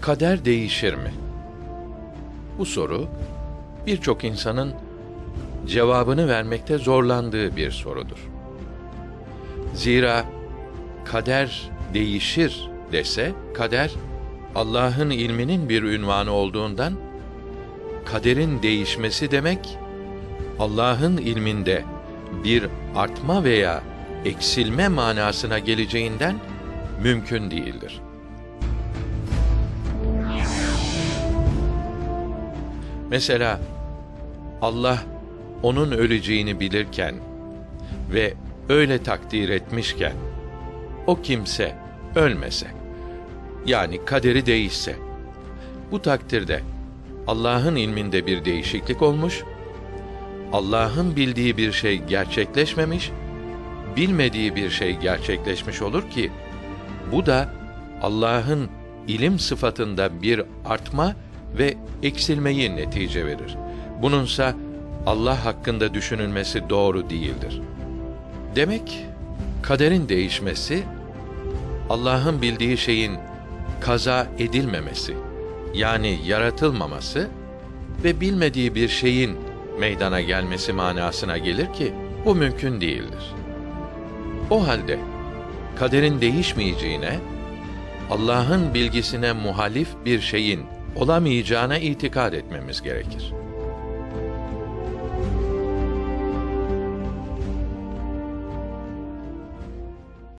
Kader değişir mi? Bu soru birçok insanın cevabını vermekte zorlandığı bir sorudur. Zira kader değişir dese kader Allah'ın ilminin bir ünvanı olduğundan kaderin değişmesi demek Allah'ın ilminde bir artma veya eksilme manasına geleceğinden mümkün değildir. Mesela Allah onun öleceğini bilirken ve öyle takdir etmişken o kimse ölmese yani kaderi değişse bu takdirde Allah'ın ilminde bir değişiklik olmuş, Allah'ın bildiği bir şey gerçekleşmemiş, bilmediği bir şey gerçekleşmiş olur ki bu da Allah'ın ilim sıfatında bir artma ve eksilmeyi netice verir. Bununsa Allah hakkında düşünülmesi doğru değildir. Demek kaderin değişmesi Allah'ın bildiği şeyin kaza edilmemesi yani yaratılmaması ve bilmediği bir şeyin meydana gelmesi manasına gelir ki bu mümkün değildir. O halde kaderin değişmeyeceğine Allah'ın bilgisine muhalif bir şeyin olamayacağına itikad etmemiz gerekir.